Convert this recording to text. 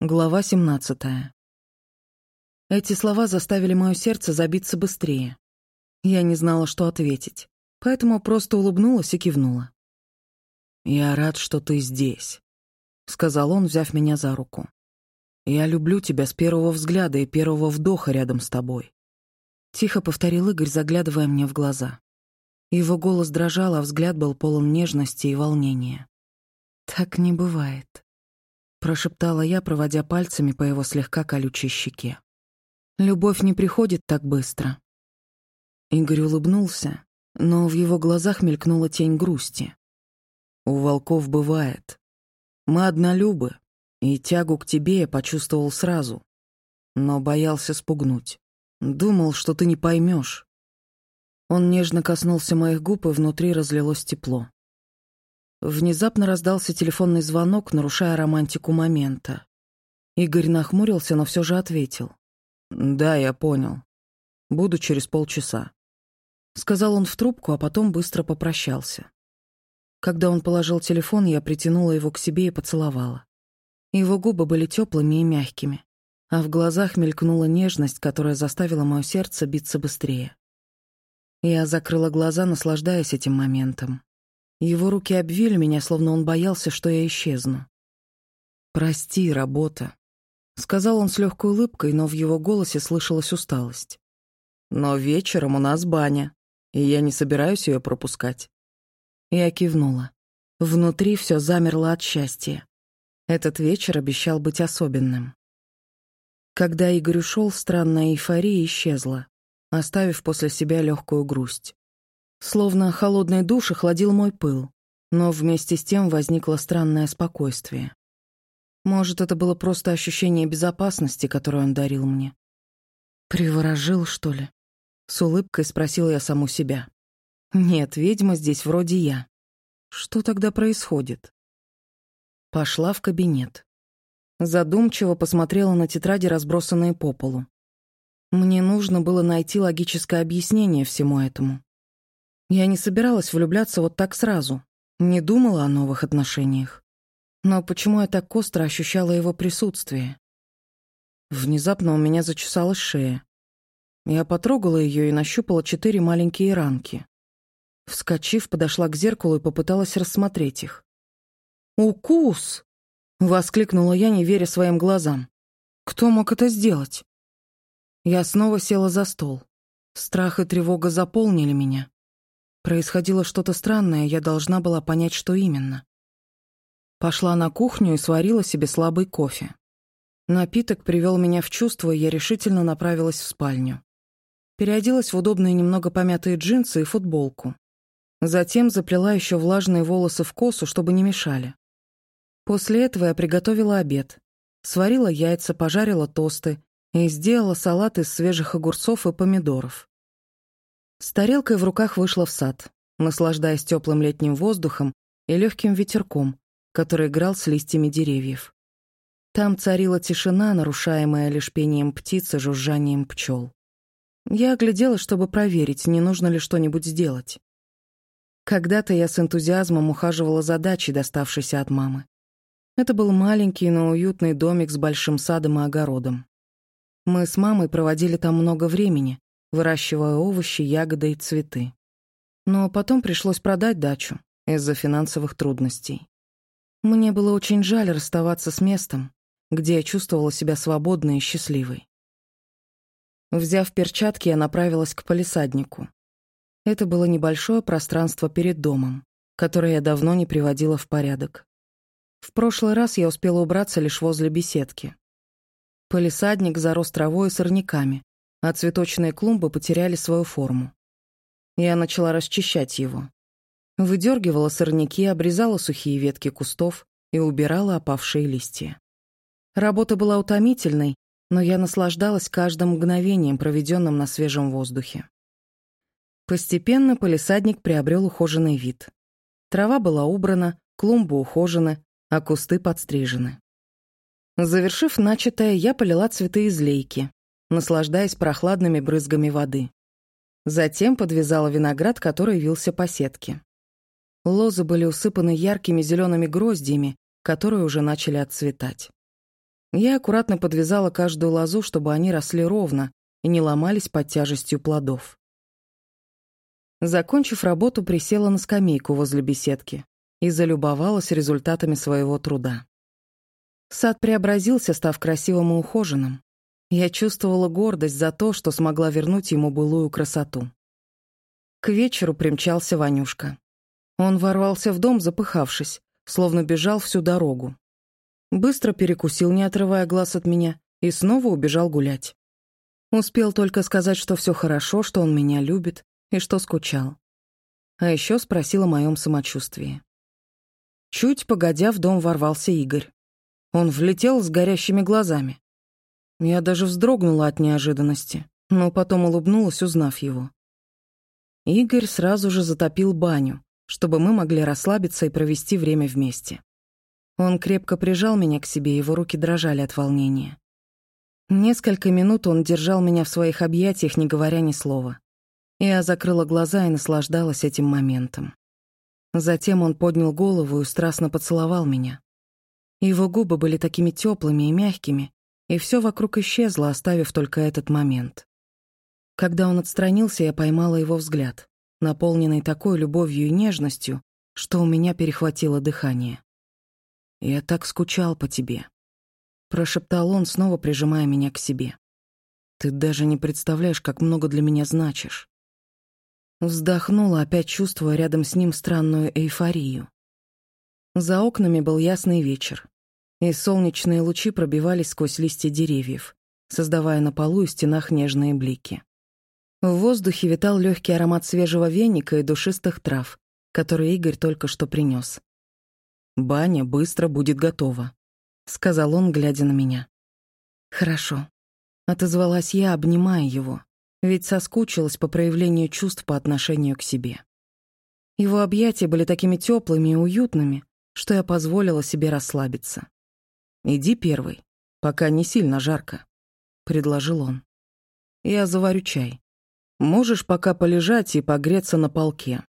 Глава 17. Эти слова заставили мое сердце забиться быстрее. Я не знала, что ответить, поэтому просто улыбнулась и кивнула. «Я рад, что ты здесь», — сказал он, взяв меня за руку. «Я люблю тебя с первого взгляда и первого вдоха рядом с тобой». Тихо повторил Игорь, заглядывая мне в глаза. Его голос дрожал, а взгляд был полон нежности и волнения. «Так не бывает», прошептала я, проводя пальцами по его слегка колючей щеке. Любовь не приходит так быстро. Игорь улыбнулся, но в его глазах мелькнула тень грусти. У волков бывает. Мы однолюбы, и тягу к тебе я почувствовал сразу, но боялся спугнуть. Думал, что ты не поймешь. Он нежно коснулся моих губ, и внутри разлилось тепло. Внезапно раздался телефонный звонок, нарушая романтику момента. Игорь нахмурился, но все же ответил. «Да, я понял. Буду через полчаса». Сказал он в трубку, а потом быстро попрощался. Когда он положил телефон, я притянула его к себе и поцеловала. Его губы были теплыми и мягкими, а в глазах мелькнула нежность, которая заставила мое сердце биться быстрее. Я закрыла глаза, наслаждаясь этим моментом. Его руки обвили меня, словно он боялся, что я исчезну. «Прости, работа», — сказал он с легкой улыбкой, но в его голосе слышалась усталость. «Но вечером у нас баня, и я не собираюсь ее пропускать». Я кивнула. Внутри все замерло от счастья. Этот вечер обещал быть особенным. Когда Игорь ушел, странная эйфория исчезла, оставив после себя легкую грусть. Словно холодный душ охладил мой пыл, но вместе с тем возникло странное спокойствие. Может, это было просто ощущение безопасности, которое он дарил мне. «Приворожил, что ли?» С улыбкой спросила я саму себя. «Нет, ведьма здесь вроде я. Что тогда происходит?» Пошла в кабинет. Задумчиво посмотрела на тетради, разбросанные по полу. Мне нужно было найти логическое объяснение всему этому. Я не собиралась влюбляться вот так сразу, не думала о новых отношениях. Но почему я так остро ощущала его присутствие? Внезапно у меня зачесалась шея. Я потрогала ее и нащупала четыре маленькие ранки. Вскочив, подошла к зеркалу и попыталась рассмотреть их. «Укус!» — воскликнула я, не веря своим глазам. «Кто мог это сделать?» Я снова села за стол. Страх и тревога заполнили меня. Происходило что-то странное, я должна была понять, что именно. Пошла на кухню и сварила себе слабый кофе. Напиток привел меня в чувство, и я решительно направилась в спальню. Переоделась в удобные немного помятые джинсы и футболку. Затем заплела еще влажные волосы в косу, чтобы не мешали. После этого я приготовила обед. Сварила яйца, пожарила тосты и сделала салат из свежих огурцов и помидоров. С тарелкой в руках вышла в сад, наслаждаясь теплым летним воздухом и легким ветерком, который играл с листьями деревьев. Там царила тишина, нарушаемая лишь пением птиц и жужжанием пчел. Я огляделась, чтобы проверить, не нужно ли что-нибудь сделать. Когда-то я с энтузиазмом ухаживала за дачей, доставшейся от мамы. Это был маленький, но уютный домик с большим садом и огородом. Мы с мамой проводили там много времени, выращивая овощи, ягоды и цветы. Но потом пришлось продать дачу из-за финансовых трудностей. Мне было очень жаль расставаться с местом, где я чувствовала себя свободной и счастливой. Взяв перчатки, я направилась к полисаднику. Это было небольшое пространство перед домом, которое я давно не приводила в порядок. В прошлый раз я успела убраться лишь возле беседки. Полисадник зарос травой и сорняками, а цветочные клумбы потеряли свою форму. Я начала расчищать его. Выдергивала сорняки, обрезала сухие ветки кустов и убирала опавшие листья. Работа была утомительной, но я наслаждалась каждым мгновением, проведенным на свежем воздухе. Постепенно полисадник приобрел ухоженный вид. Трава была убрана, клумбы ухожены, а кусты подстрижены. Завершив начатое, я полила цветы из лейки, наслаждаясь прохладными брызгами воды. Затем подвязала виноград, который вился по сетке. Лозы были усыпаны яркими зелеными гроздьями, которые уже начали отцветать. Я аккуратно подвязала каждую лозу, чтобы они росли ровно и не ломались под тяжестью плодов. Закончив работу, присела на скамейку возле беседки и залюбовалась результатами своего труда. Сад преобразился, став красивым и ухоженным. Я чувствовала гордость за то, что смогла вернуть ему былую красоту. К вечеру примчался Ванюшка. Он ворвался в дом, запыхавшись, словно бежал всю дорогу. Быстро перекусил, не отрывая глаз от меня, и снова убежал гулять. Успел только сказать, что все хорошо, что он меня любит и что скучал. А еще спросил о моем самочувствии. Чуть погодя, в дом ворвался Игорь. Он влетел с горящими глазами. Я даже вздрогнула от неожиданности, но потом улыбнулась, узнав его. Игорь сразу же затопил баню, чтобы мы могли расслабиться и провести время вместе. Он крепко прижал меня к себе, его руки дрожали от волнения. Несколько минут он держал меня в своих объятиях, не говоря ни слова. Я закрыла глаза и наслаждалась этим моментом. Затем он поднял голову и страстно поцеловал меня. Его губы были такими теплыми и мягкими, и все вокруг исчезло, оставив только этот момент. Когда он отстранился, я поймала его взгляд, наполненный такой любовью и нежностью, что у меня перехватило дыхание. «Я так скучал по тебе», — прошептал он, снова прижимая меня к себе. «Ты даже не представляешь, как много для меня значишь». Вздохнула, опять чувствуя рядом с ним странную эйфорию. За окнами был ясный вечер, и солнечные лучи пробивались сквозь листья деревьев, создавая на полу и стенах нежные блики. В воздухе витал легкий аромат свежего веника и душистых трав, которые Игорь только что принес. «Баня быстро будет готова», — сказал он, глядя на меня. «Хорошо», — отозвалась я, обнимая его, ведь соскучилась по проявлению чувств по отношению к себе. Его объятия были такими теплыми и уютными, что я позволила себе расслабиться. «Иди первый, пока не сильно жарко», — предложил он. «Я заварю чай. Можешь пока полежать и погреться на полке.